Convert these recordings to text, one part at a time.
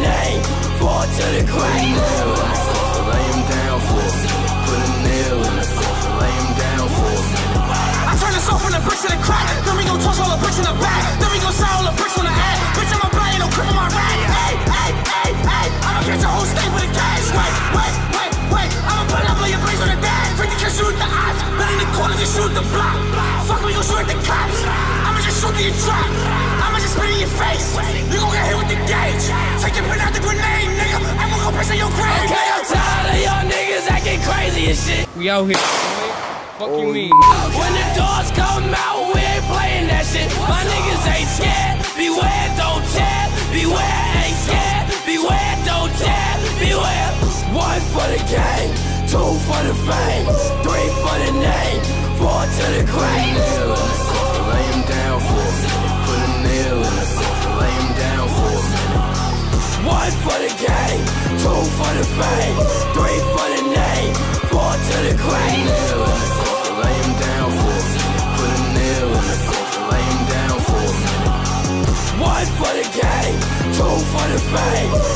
name, fall to the grave. Nail in the coffin, lay him down for minute. Put a nail in the coffin, lay him down for minute. I turn from the bricks to the crack. Then we all the bricks in the back. Then we all the bricks on the. Bitch, I'm no my rag. Hey, hey, hey, hey. Whole state cash. Wait, wait, wait, wait. I'ma brains on the. Freak the shoot the. But in the shoot the block. Fuck, we gon' shoot the cops. I'ma just shoot your trap. I'ma just spit in your face. You gon' get hit with the gauge. Take your pin out the grenade, nigga. I'ma go piss in your grave. Okay, I'm tired of y'all niggas acting crazy and shit. We out here. boy. Fuck you oh. mean? When the doors come out, we ain't playing that shit. My niggas ain't scared. Beware, don't chat. Beware, ain't scared. Beware, don't chat. Beware. One for the game, two for the fame, three for the name, four to the grave. Nail in lay him down for a for the fame, three for the name, four to the grave. Nail in the coffin, lay him down for. Put a nail in the coffin, lay him down for. One for the game, two for the fame,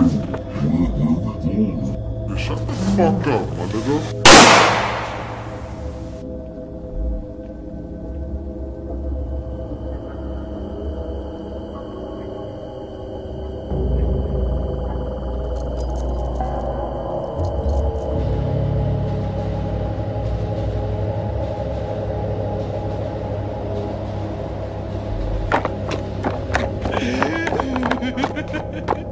Shut the fuck my nigga. Ha ha ha ha!